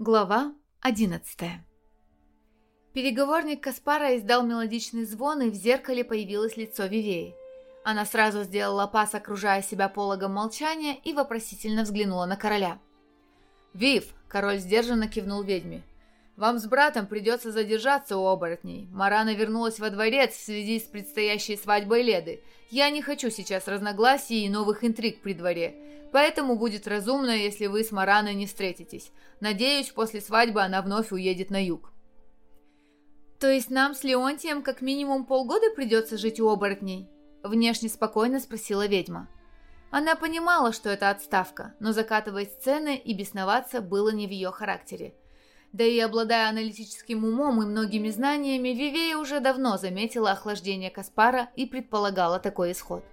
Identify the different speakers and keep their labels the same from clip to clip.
Speaker 1: Глава 11 Переговорник Каспара издал мелодичный звон, и в зеркале появилось лицо Вивеи. Она сразу сделала пас, окружая себя пологом молчания, и вопросительно взглянула на короля.
Speaker 2: «Вив!» – король сдержанно кивнул ведьме. «Вам с братом придется задержаться у оборотней. Марана вернулась во дворец в связи с предстоящей свадьбой Леды. Я не хочу сейчас разногласий и новых интриг при дворе. Поэтому будет разумно, если вы с Мараной не встретитесь. Надеюсь, после свадьбы она вновь уедет на юг.
Speaker 1: То есть нам с Леонтием как минимум полгода придется жить у оборотней? Внешне спокойно спросила ведьма. Она понимала, что это отставка, но закатывать сцены и бесноваться было не в ее характере. Да и обладая аналитическим умом и многими знаниями, Вивея уже давно заметила охлаждение Каспара и предполагала такой исход.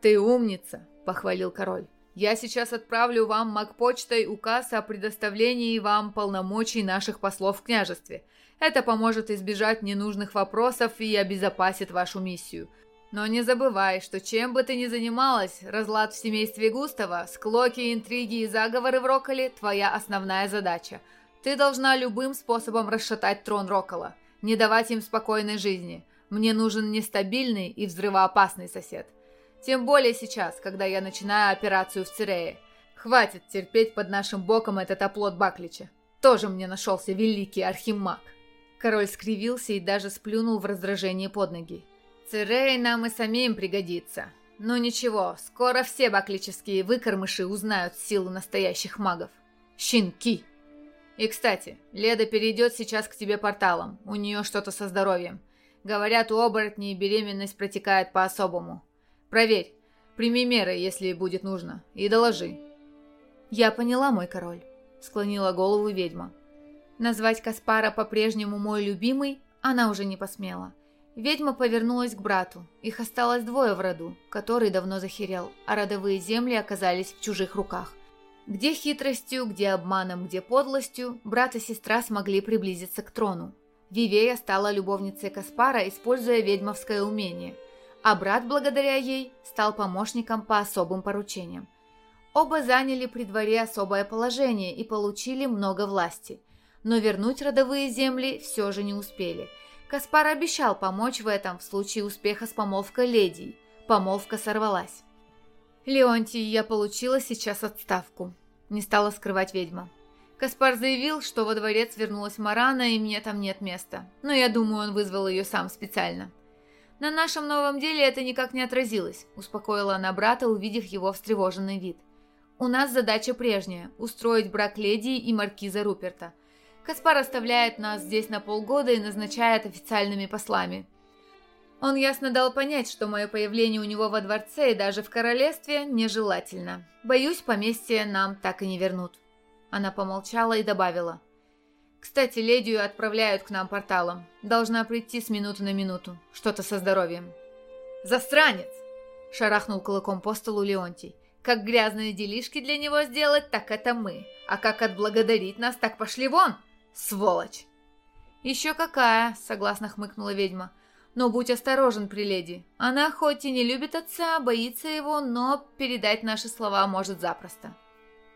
Speaker 2: «Ты умница!» – похвалил король. Я сейчас отправлю вам магпочтой указ о предоставлении вам полномочий наших послов в княжестве. Это поможет избежать ненужных вопросов и обезопасит вашу миссию. Но не забывай, что чем бы ты ни занималась, разлад в семействе Густава, склоки, интриги и заговоры в Роколе – твоя основная задача. Ты должна любым способом расшатать трон Рокола, не давать им спокойной жизни. Мне нужен нестабильный и взрывоопасный сосед. Тем более сейчас, когда я начинаю операцию в Цирее. Хватит терпеть под нашим боком этот оплот Баклича. Тоже мне нашелся великий архимаг.
Speaker 1: Король скривился и даже сплюнул в раздражении под ноги. Цирей нам и самим пригодится. Но ничего, скоро все баклические выкормыши узнают силу настоящих магов. Щенки!
Speaker 2: И, кстати, Леда перейдет сейчас к тебе порталом. У нее что-то со здоровьем. Говорят, у оборотней беременность протекает по-особому. Проверь. Прими меры, если будет нужно. И доложи».
Speaker 1: «Я поняла, мой король», — склонила голову ведьма. Назвать Каспара по-прежнему мой любимый она уже не посмела. Ведьма повернулась к брату. Их осталось двое в роду, который давно захерел, а родовые земли оказались в чужих руках. Где хитростью, где обманом, где подлостью брат и сестра смогли приблизиться к трону. Вивея стала любовницей Каспара, используя ведьмовское умение – а брат благодаря ей стал помощником по особым поручениям. Оба заняли при дворе особое положение и получили много власти, но вернуть родовые земли все же не успели. Каспар обещал помочь в этом в случае успеха с помолвкой леди. Помолвка сорвалась. «Леонтий, я получила сейчас отставку», – не стала скрывать ведьма. Каспар заявил, что во дворец вернулась Марана, и мне там нет места. Но я думаю, он вызвал ее сам специально. «На нашем новом деле это никак не отразилось», – успокоила она брата, увидев его встревоженный вид. «У нас задача прежняя – устроить брак леди и маркиза Руперта. Каспар оставляет нас здесь на полгода и назначает официальными послами. Он ясно дал понять, что мое появление у него во дворце и даже в королевстве нежелательно. Боюсь, поместье нам так и не вернут». Она помолчала и добавила – кстати, ледию отправляют к нам порталом. Должна прийти с минуты на минуту. Что-то со здоровьем.
Speaker 2: «Застранец!» – шарахнул кулаком по столу Леонтий. «Как грязные делишки для него сделать, так это мы. А как отблагодарить нас, так пошли вон! Сволочь!»
Speaker 1: «Еще какая!» – согласно хмыкнула ведьма. «Но будь осторожен при леди. Она хоть и не любит отца, боится его, но передать наши слова может запросто».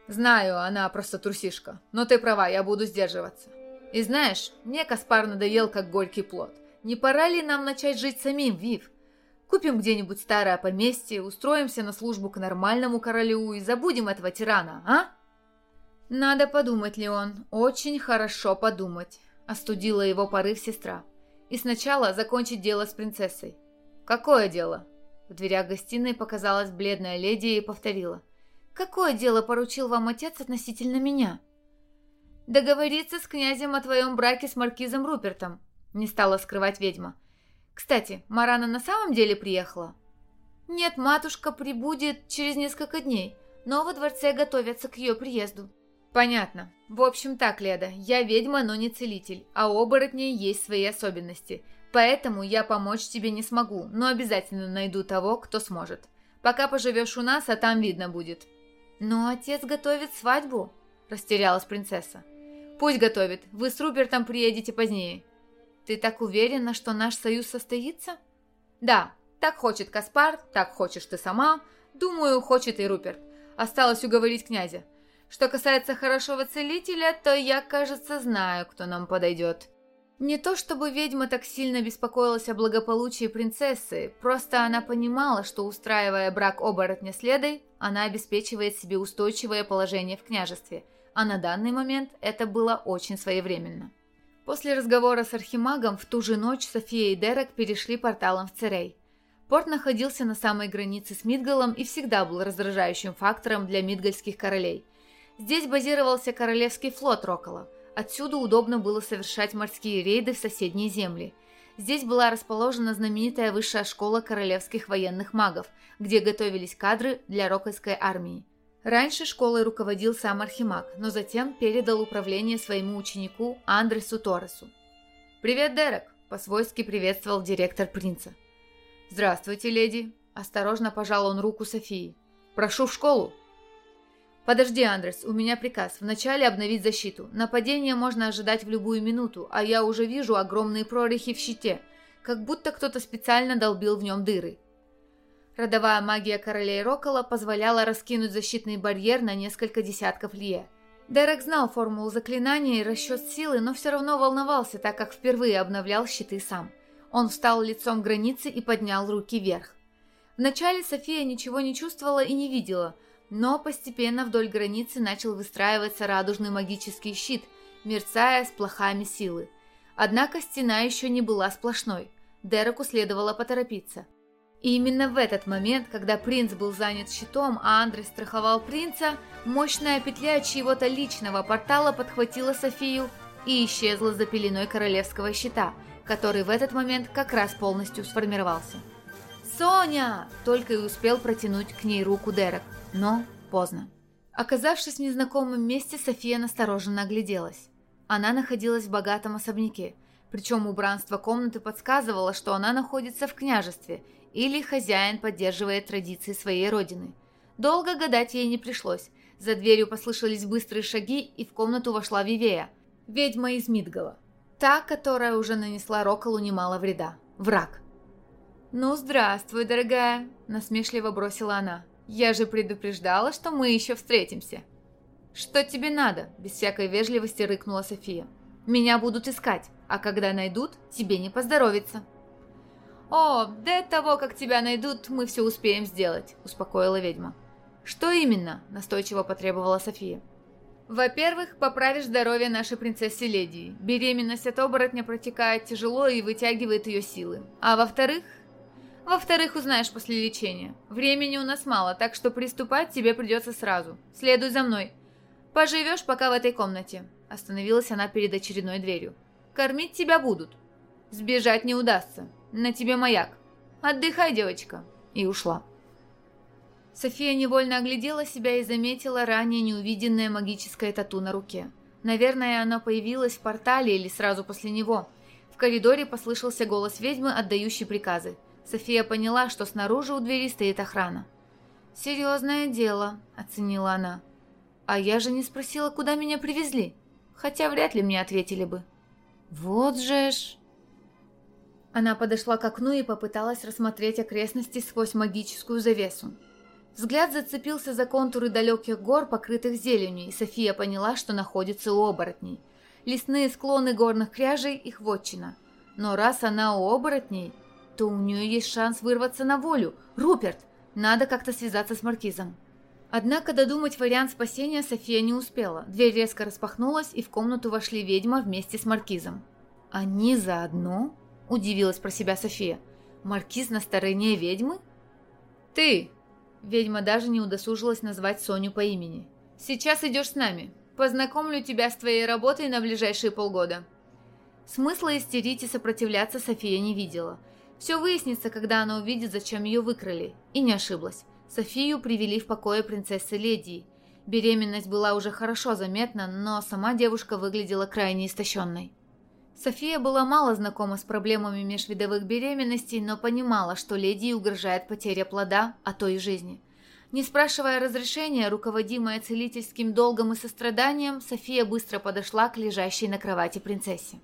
Speaker 2: «Знаю, она просто трусишка. Но ты права, я буду сдерживаться. И знаешь, мне Каспар надоел, как горький плод. Не пора ли нам начать жить самим, Вив? Купим где-нибудь старое поместье, устроимся на службу к нормальному королю и забудем этого тирана, а?
Speaker 1: Надо подумать, Леон, очень хорошо подумать, остудила его порыв сестра. И сначала закончить дело с принцессой.
Speaker 2: Какое дело?
Speaker 1: В дверях гостиной показалась бледная леди и повторила. Какое дело поручил вам отец относительно меня? «Договориться с князем о твоем браке с маркизом Рупертом», — не стала скрывать ведьма. «Кстати, Марана на самом деле приехала?» «Нет, матушка прибудет через несколько дней, но во дворце готовятся к ее приезду».
Speaker 2: «Понятно. В общем так, Леда, я ведьма, но не целитель, а у оборотней есть свои особенности. Поэтому я помочь тебе не смогу, но обязательно найду того, кто сможет. Пока поживешь у нас, а там видно будет».
Speaker 1: «Но отец готовит свадьбу», – растерялась принцесса.
Speaker 2: Пусть готовит. Вы с Рупертом приедете позднее.
Speaker 1: Ты так уверена, что наш союз состоится?
Speaker 2: Да, так хочет Каспар, так хочешь ты сама. Думаю, хочет и Руперт. Осталось уговорить князя.
Speaker 1: Что касается хорошего целителя, то я, кажется, знаю, кто нам подойдет. Не то чтобы ведьма так сильно беспокоилась о благополучии принцессы, просто она понимала, что устраивая брак оборотня с Ледой, она обеспечивает себе устойчивое положение в княжестве, а на данный момент это было очень своевременно. После разговора с Архимагом в ту же ночь София и Дерек перешли порталом в Церей. Порт находился на самой границе с Мидгалом и всегда был раздражающим фактором для мидгальских королей. Здесь базировался королевский флот Рокола – Отсюда удобно было совершать морские рейды в соседние земли. Здесь была расположена знаменитая высшая школа королевских военных магов, где готовились кадры для рокойской армии. Раньше школой руководил сам Архимаг, но затем передал управление своему ученику Андресу Торресу. «Привет, Дерек!» – по-свойски приветствовал директор принца. «Здравствуйте, леди!» – осторожно пожал он руку Софии. «Прошу в школу!» «Подожди, Андрес, у меня приказ. Вначале обновить защиту. Нападение можно ожидать в любую минуту, а я уже вижу огромные прорехи в щите, как будто кто-то специально долбил в нем дыры». Родовая магия королей Рокола позволяла раскинуть защитный барьер на несколько десятков лье. Дерек знал формулу заклинания и расчет силы, но все равно волновался, так как впервые обновлял щиты сам. Он встал лицом к границе и поднял руки вверх. Вначале София ничего не чувствовала и не видела – но постепенно вдоль границы начал выстраиваться радужный магический щит, мерцая с плохами силы. Однако стена еще не была сплошной. Дереку следовало поторопиться. И именно в этот момент, когда принц был занят щитом, а Андрей страховал принца, мощная петля чьего-то личного портала подхватила Софию и исчезла за пеленой королевского щита, который в этот момент как раз полностью сформировался. «Соня!» – только и успел протянуть к ней руку Дерек – но поздно. Оказавшись в незнакомом месте, София настороженно огляделась. Она находилась в богатом особняке, причем убранство комнаты подсказывало, что она находится в княжестве или хозяин поддерживает традиции своей родины. Долго гадать ей не пришлось. За дверью послышались быстрые шаги, и в комнату вошла Вивея, ведьма из Мидгала. Та, которая уже нанесла Роколу немало вреда. Враг. «Ну, здравствуй, дорогая», – насмешливо бросила она. Я же предупреждала, что мы еще встретимся. Что тебе надо? Без всякой вежливости рыкнула София. Меня будут искать, а когда найдут, тебе не поздоровится. О, до того, как тебя найдут, мы все успеем сделать, успокоила ведьма. Что именно? Настойчиво потребовала София. Во-первых, поправишь здоровье нашей принцессы Ледии. Беременность от оборотня протекает тяжело и вытягивает ее силы. А во-вторых, во-вторых, узнаешь после лечения. Времени у нас мало, так что приступать тебе придется сразу. Следуй за мной. Поживешь пока в этой комнате. Остановилась она перед очередной дверью. Кормить тебя будут. Сбежать не удастся. На тебе маяк. Отдыхай, девочка. И ушла. София невольно оглядела себя и заметила ранее неувиденное магическое тату на руке. Наверное, оно появилось в портале или сразу после него. В коридоре послышался голос ведьмы, отдающий приказы. София поняла, что снаружи у двери стоит охрана. «Серьезное дело», — оценила она. «А я же не спросила, куда меня привезли, хотя вряд ли мне ответили бы». «Вот же ж...» Она подошла к окну и попыталась рассмотреть окрестности сквозь магическую завесу. Взгляд зацепился за контуры далеких гор, покрытых зеленью, и София поняла, что находится у оборотней. Лесные склоны горных кряжей – их вотчина. Но раз она у оборотней, то у нее есть шанс вырваться на волю. Руперт! Надо как-то связаться с Маркизом. Однако додумать вариант спасения София не успела. Дверь резко распахнулась, и в комнату вошли ведьма вместе с Маркизом. «Они заодно?» – удивилась про себя София. «Маркиз на стороне ведьмы?» «Ты!» – ведьма даже не удосужилась назвать Соню по имени. «Сейчас идешь с нами. Познакомлю тебя с твоей работой на ближайшие полгода». Смысла истерить и сопротивляться София не видела – все выяснится, когда она увидит, зачем ее выкрали. И не ошиблась. Софию привели в покое принцессы Ледии. Беременность была уже хорошо заметна, но сама девушка выглядела крайне истощенной. София была мало знакома с проблемами межвидовых беременностей, но понимала, что леди угрожает потеря плода, а то и жизни. Не спрашивая разрешения, руководимая целительским долгом и состраданием, София быстро подошла к лежащей на кровати принцессе.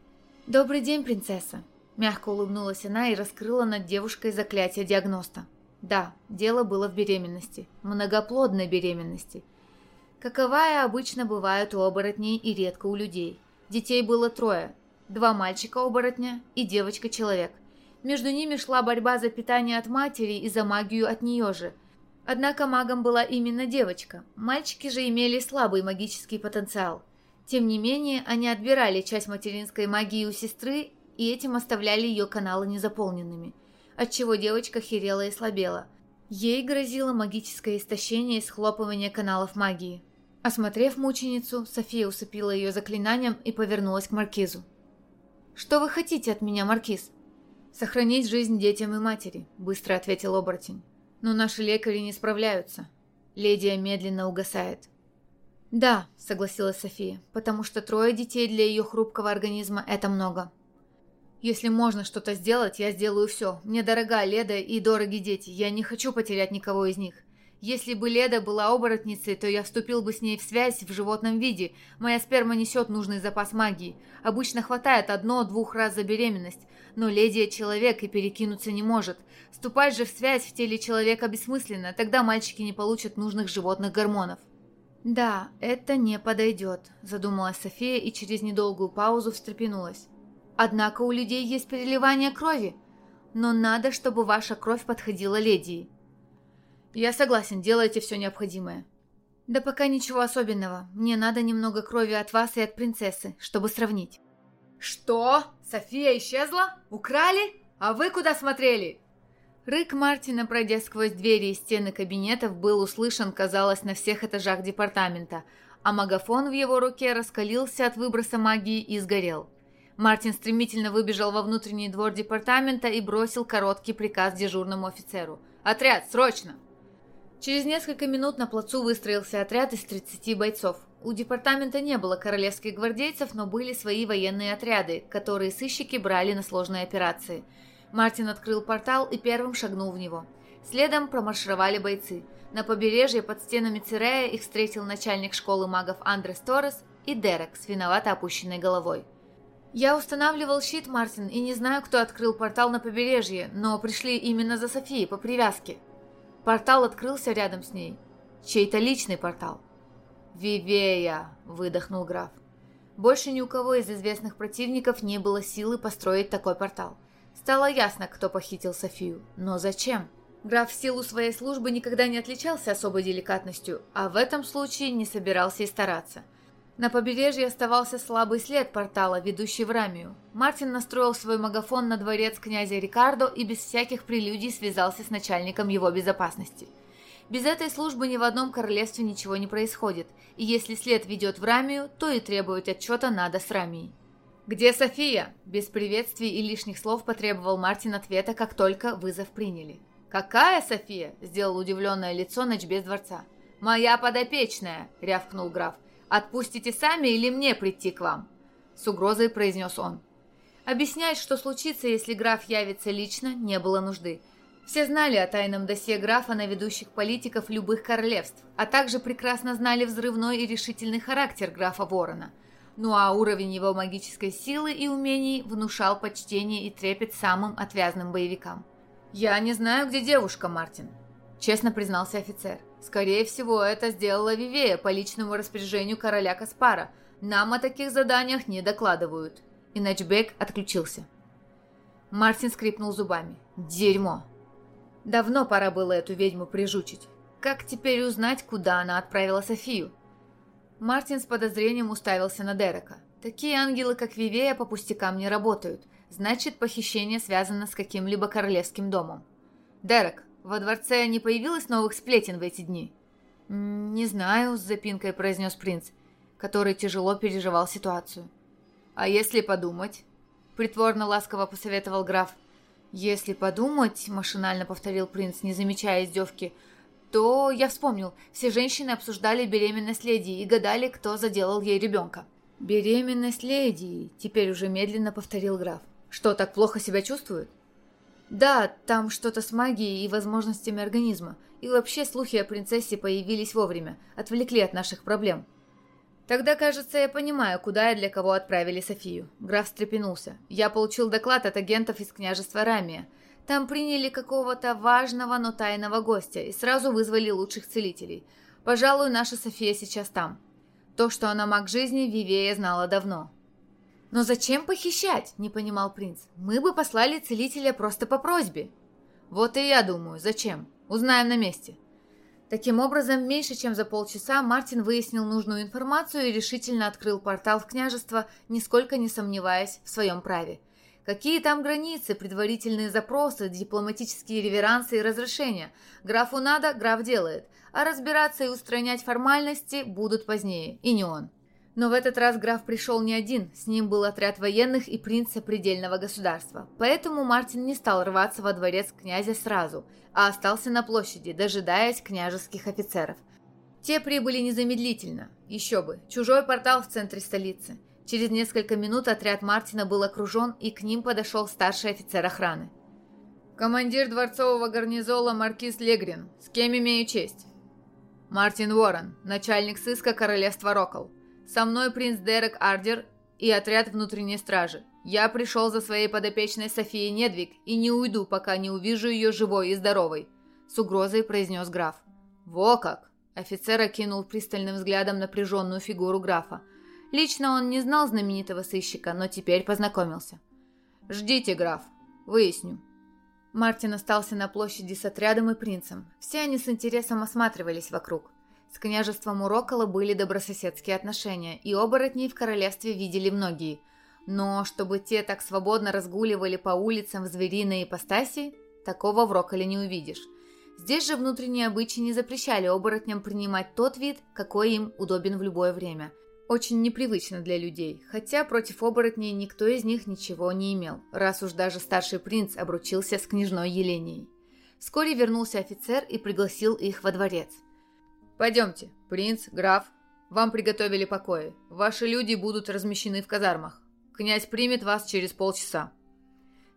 Speaker 1: «Добрый день, принцесса!» Мягко улыбнулась она и раскрыла над девушкой заклятие диагноста. Да, дело было в беременности. Многоплодной беременности. Каковая обычно бывает у оборотней и редко у людей. Детей было трое. Два мальчика-оборотня и девочка-человек. Между ними шла борьба за питание от матери и за магию от нее же. Однако магом была именно девочка. Мальчики же имели слабый магический потенциал. Тем не менее, они отбирали часть материнской магии у сестры и этим оставляли ее каналы незаполненными, отчего девочка херела и слабела. Ей грозило магическое истощение и схлопывание каналов магии. Осмотрев мученицу, София усыпила ее заклинанием и повернулась к Маркизу. «Что вы хотите от меня, Маркиз?» «Сохранить жизнь детям и матери», — быстро ответил оборотень. «Но наши лекари не справляются». Ледия медленно угасает. «Да», — согласилась София, «потому что трое детей для ее хрупкого организма — это много». «Если можно что-то сделать, я сделаю все. Мне дорога Леда и дороги дети. Я не хочу потерять никого из них. Если бы Леда была оборотницей, то я вступил бы с ней в связь в животном виде. Моя сперма несет нужный запас магии. Обычно хватает одно-двух раз за беременность. Но леди человек и перекинуться не может. Вступать же в связь в теле человека бессмысленно, тогда мальчики не получат нужных животных гормонов. «Да, это не подойдет», – задумалась София и через недолгую паузу встрепенулась. «Однако у людей есть переливание крови. Но надо, чтобы ваша кровь подходила леди. «Я согласен, делайте все необходимое». «Да пока ничего особенного. Мне надо немного крови от вас и от принцессы, чтобы сравнить».
Speaker 2: «Что? София исчезла? Украли? А вы куда смотрели?»
Speaker 1: Рык Мартина, пройдя сквозь двери и стены кабинетов, был услышан, казалось, на всех этажах департамента, а магафон в его руке раскалился от выброса магии и сгорел. Мартин стремительно выбежал во внутренний двор департамента и бросил короткий приказ дежурному офицеру.
Speaker 2: «Отряд, срочно!»
Speaker 1: Через несколько минут на плацу выстроился отряд из 30 бойцов. У департамента не было королевских гвардейцев, но были свои военные отряды, которые сыщики брали на сложные операции. Мартин открыл портал и первым шагнул в него. Следом промаршировали бойцы. На побережье под стенами Цирея их встретил начальник школы магов Андрес Торрес и Дерек с виновато опущенной головой. «Я устанавливал щит, Мартин, и не знаю, кто открыл портал на побережье, но пришли именно за Софией по привязке», Портал открылся рядом с ней. Чей-то личный портал. «Вивея!» – выдохнул граф. Больше ни у кого из известных противников не было силы построить такой портал. Стало ясно, кто похитил Софию. Но зачем? Граф в силу своей службы никогда не отличался особой деликатностью, а в этом случае не собирался и стараться – на побережье оставался слабый след портала, ведущий в Рамию. Мартин настроил свой магафон на дворец князя Рикардо и без всяких прелюдий связался с начальником его безопасности. Без этой службы ни в одном королевстве ничего не происходит, и если след ведет в Рамию, то и требовать отчета надо с Рамией. «Где София?» Без приветствий и лишних слов потребовал Мартин ответа, как только вызов приняли. «Какая София?» – сделал удивленное лицо ночбез дворца. «Моя подопечная!» – рявкнул граф. «Отпустите сами или мне прийти к вам?» С угрозой произнес он. Объяснять, что случится, если граф явится лично, не было нужды. Все знали о тайном досье графа на ведущих политиков любых королевств, а также прекрасно знали взрывной и решительный характер графа Ворона. Ну а уровень его магической силы и умений внушал почтение и трепет самым отвязным боевикам. «Я не знаю, где девушка, Мартин», – честно признался офицер. Скорее всего, это сделала Вивея по личному распоряжению короля Каспара. Нам о таких заданиях не докладывают. Иначе Бек отключился. Мартин скрипнул зубами. Дерьмо. Давно пора было эту ведьму прижучить. Как теперь узнать, куда она отправила Софию? Мартин с подозрением уставился на Дерека. Такие ангелы, как Вивея, по пустякам не работают. Значит, похищение связано с каким-либо королевским домом. Дерек, во дворце не появилось новых сплетен в эти дни?» «Не знаю», — с запинкой произнес принц, который тяжело переживал ситуацию. «А если подумать?» — притворно ласково посоветовал граф. «Если подумать», — машинально повторил принц, не замечая издевки, то я вспомнил, все женщины обсуждали беременность леди и гадали, кто заделал ей ребенка. «Беременность леди», — теперь уже медленно повторил граф. «Что, так плохо себя чувствует?» Да, там что-то с магией и возможностями организма. И вообще слухи о принцессе появились вовремя, отвлекли от наших проблем. Тогда, кажется, я понимаю, куда и для кого отправили Софию. Граф встрепенулся. Я получил доклад от агентов из княжества Рамия. Там приняли какого-то важного, но тайного гостя и сразу вызвали лучших целителей. Пожалуй, наша София сейчас там. То, что она маг жизни, Вивея знала давно. «Но зачем похищать?» – не понимал принц. «Мы бы послали целителя просто по просьбе». «Вот и я думаю, зачем? Узнаем на месте». Таким образом, меньше чем за полчаса Мартин выяснил нужную информацию и решительно открыл портал в княжество, нисколько не сомневаясь в своем праве. Какие там границы, предварительные запросы, дипломатические реверансы и разрешения? Графу надо, граф делает, а разбираться и устранять формальности будут позднее, и не он. Но в этот раз граф пришел не один, с ним был отряд военных и принца предельного государства. Поэтому Мартин не стал рваться во дворец князя сразу, а остался на площади, дожидаясь княжеских офицеров. Те прибыли незамедлительно. Еще бы, чужой портал в центре столицы. Через несколько минут отряд Мартина был окружен, и к ним подошел старший офицер охраны.
Speaker 2: «Командир дворцового гарнизола Маркиз Легрин. С кем имею честь?» «Мартин Уоррен, начальник сыска королевства Рокол. Со мной принц Дерек Ардер и отряд внутренней стражи. Я пришел за своей подопечной Софией Недвиг и не уйду, пока не увижу ее живой и здоровой», — с угрозой произнес граф. «Во как!» — офицер окинул пристальным взглядом напряженную фигуру графа. Лично он не знал знаменитого сыщика, но теперь познакомился. «Ждите, граф. Выясню». Мартин остался на площади с отрядом и принцем. Все они с интересом осматривались вокруг. С княжеством Урокола были добрососедские отношения, и оборотней в королевстве видели многие. Но чтобы те так свободно разгуливали по улицам в звериной ипостаси, такого в Роколе не увидишь. Здесь же внутренние обычаи не запрещали оборотням принимать тот вид, какой им удобен в любое время. Очень непривычно для людей, хотя против оборотней никто из них ничего не имел, раз уж даже старший принц обручился с княжной Еленией. Вскоре вернулся офицер и пригласил их во дворец. «Пойдемте, принц, граф, вам приготовили покои. Ваши люди будут размещены в казармах. Князь примет вас через полчаса».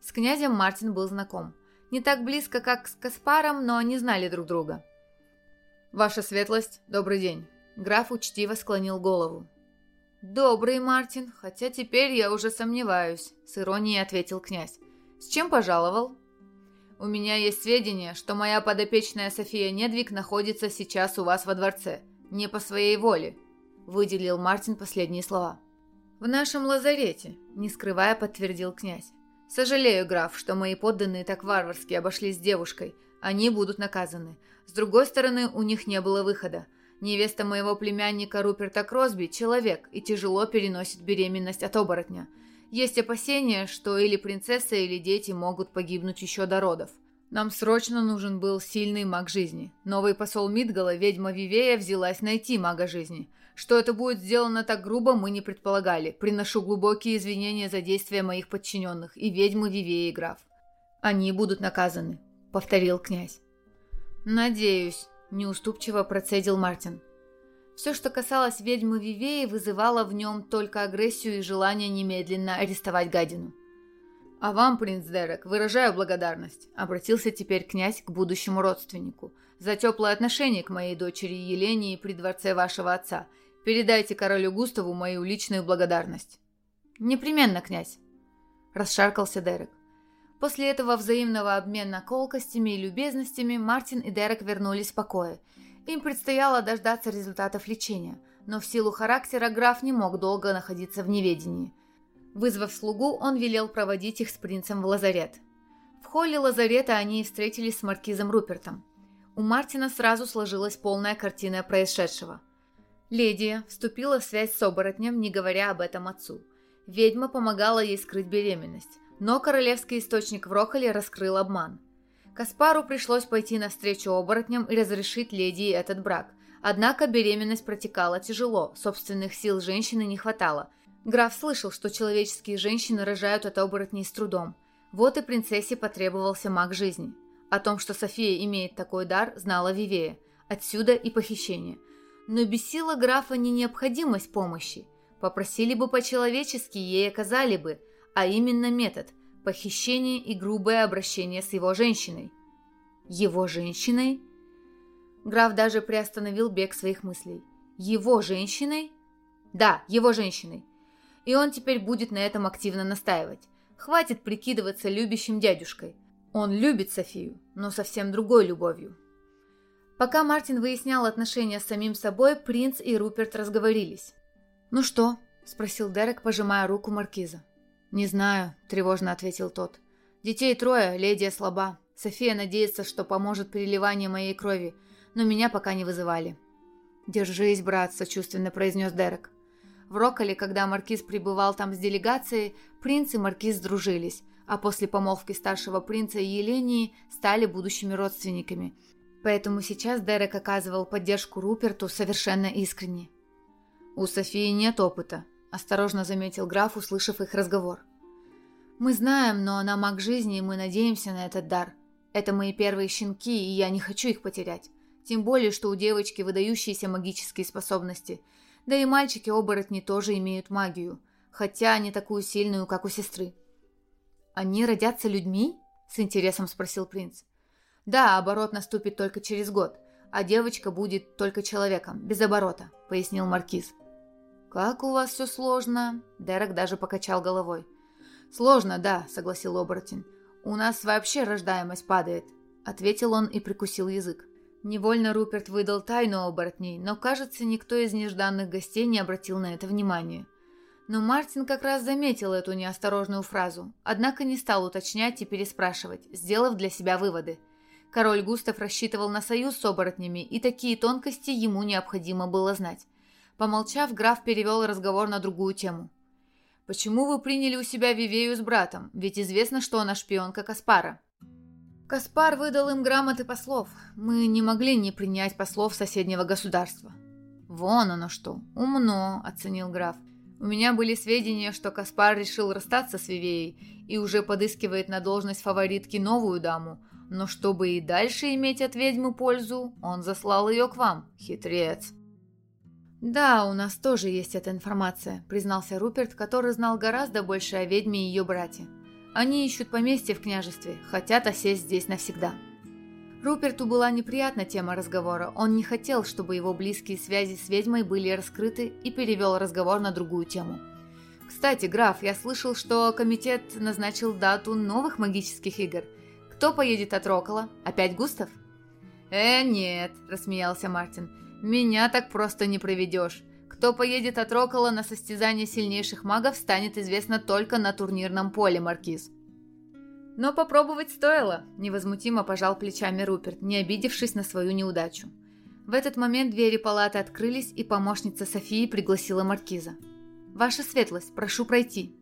Speaker 2: С князем Мартин был знаком. Не так близко, как с Каспаром, но они знали друг друга. «Ваша светлость, добрый день». Граф учтиво склонил голову. «Добрый, Мартин, хотя теперь я уже сомневаюсь», — с иронией ответил князь. «С чем пожаловал?» У меня есть сведения, что моя подопечная София Недвиг находится сейчас у вас во дворце. Не по своей воле», – выделил Мартин последние слова. «В нашем лазарете», – не скрывая, подтвердил князь. «Сожалею, граф, что мои подданные так варварски обошлись с девушкой. Они будут наказаны. С другой стороны, у них не было выхода. Невеста моего племянника Руперта Кросби – человек и тяжело переносит беременность от оборотня. Есть опасения, что или принцесса, или дети могут погибнуть еще до родов. Нам срочно нужен был сильный маг жизни. Новый посол Мидгала, ведьма Вивея, взялась найти мага жизни. Что это будет сделано так грубо, мы не предполагали. Приношу глубокие извинения за действия моих подчиненных и ведьмы Вивея и граф. Они будут наказаны, повторил князь. Надеюсь, неуступчиво процедил Мартин. Все, что касалось ведьмы Вивеи, вызывало в нем только агрессию и желание немедленно арестовать гадину. «А вам, принц Дерек, выражаю благодарность», — обратился теперь князь к будущему родственнику, «за теплое отношение к моей дочери Елене при дворце вашего отца. Передайте королю Густаву мою личную благодарность». «Непременно, князь», — расшаркался Дерек. После этого взаимного обмена колкостями и любезностями Мартин и Дерек вернулись в покое — им предстояло дождаться результатов лечения, но в силу характера граф не мог долго находиться в неведении. Вызвав слугу, он велел проводить их с принцем в лазарет. В холле лазарета они встретились с маркизом Рупертом. У Мартина сразу сложилась полная картина происшедшего. Ледия вступила в связь с оборотнем, не говоря об этом отцу. Ведьма помогала ей скрыть беременность, но королевский источник в Роколе раскрыл обман – Каспару пришлось пойти навстречу оборотням и разрешить леди этот брак. Однако беременность протекала тяжело, собственных сил женщины не хватало. Граф слышал, что человеческие женщины рожают от оборотней с трудом. Вот и принцессе потребовался маг жизни. О том, что София имеет такой дар, знала Вивея. Отсюда и похищение. Но бесила графа не необходимость помощи. Попросили бы по-человечески, ей оказали бы, а именно метод похищение и грубое обращение с его женщиной. Его женщиной? Граф даже приостановил бег своих мыслей. Его женщиной? Да, его женщиной. И он теперь будет на этом активно настаивать. Хватит прикидываться любящим дядюшкой. Он любит Софию, но совсем другой любовью.
Speaker 1: Пока Мартин выяснял отношения с самим собой, принц и Руперт разговорились. «Ну что?» – спросил Дерек, пожимая руку маркиза. «Не знаю», – тревожно ответил тот. «Детей трое, леди слаба. София надеется, что поможет переливание моей крови, но меня пока не вызывали». «Держись, брат», – сочувственно произнес Дерек. В Роколе, когда маркиз пребывал там с делегацией, принц и маркиз сдружились, а после помолвки старшего принца и Елении стали будущими родственниками. Поэтому сейчас Дерек оказывал поддержку Руперту совершенно искренне. «У Софии нет опыта», – осторожно заметил граф, услышав их разговор. «Мы знаем, но она маг жизни, и мы надеемся на этот дар. Это мои первые щенки, и я не хочу их потерять. Тем более, что у девочки выдающиеся магические способности – да и мальчики-оборотни тоже имеют магию, хотя не такую сильную, как у сестры. «Они родятся людьми?» – с интересом спросил принц. «Да, оборот наступит только через год, а девочка будет только человеком, без оборота», – пояснил маркиз. «Как у вас все сложно?» – Дерек даже покачал головой. «Сложно, да», – согласил оборотень. «У нас вообще рождаемость падает», – ответил он и прикусил язык. Невольно Руперт выдал тайну оборотней, но, кажется, никто из нежданных гостей не обратил на это внимания. Но Мартин как раз заметил эту неосторожную фразу, однако не стал уточнять и переспрашивать, сделав для себя выводы. Король Густав рассчитывал на союз с оборотнями, и такие тонкости ему необходимо было знать. Помолчав, граф перевел разговор на другую тему. «Почему вы приняли у себя Вивею с братом? Ведь известно, что она шпионка Каспара». Каспар выдал им грамоты послов. Мы не могли не принять послов соседнего государства. Вон оно что. Умно, оценил граф. У меня были сведения, что Каспар решил расстаться с Вивеей и уже подыскивает на должность фаворитки новую даму. Но чтобы и дальше иметь от ведьмы пользу, он заслал ее к вам, хитрец. «Да, у нас тоже есть эта информация», — признался Руперт, который знал гораздо больше о ведьме и ее брате. Они ищут поместье в княжестве, хотят осесть здесь навсегда. Руперту была неприятна тема разговора. Он не хотел, чтобы его близкие связи с ведьмой были раскрыты и перевел разговор на другую тему. «Кстати, граф, я слышал, что комитет назначил дату новых магических игр. Кто поедет от Рокола? Опять Густав?» «Э, нет», – рассмеялся Мартин. «Меня так просто не проведешь. Кто поедет от Рокола на состязание сильнейших магов, станет известно только на турнирном поле, Маркиз. Но попробовать стоило, невозмутимо пожал плечами Руперт, не обидевшись на свою неудачу. В этот момент двери палаты открылись, и помощница Софии пригласила Маркиза. «Ваша светлость, прошу пройти».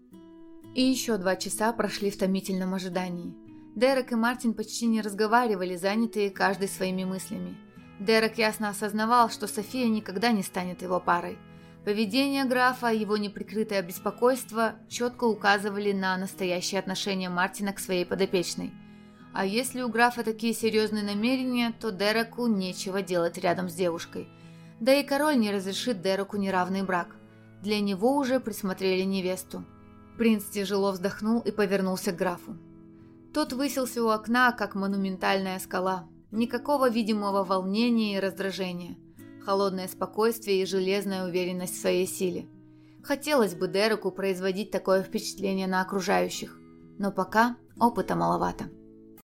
Speaker 1: И еще два часа прошли в томительном ожидании. Дерек и Мартин почти не разговаривали, занятые каждый своими мыслями. Дерек ясно осознавал, что София никогда не станет его парой. Поведение графа, его неприкрытое беспокойство четко указывали на настоящее отношение Мартина к своей подопечной. А если у графа такие серьезные намерения, то Дереку нечего делать рядом с девушкой. Да и король не разрешит Дереку неравный брак. Для него уже присмотрели невесту. Принц тяжело вздохнул и повернулся к графу. Тот высился у окна, как монументальная скала – Никакого видимого волнения и раздражения. Холодное спокойствие и железная уверенность в своей силе. Хотелось бы Дереку производить такое впечатление на окружающих, но пока опыта маловато.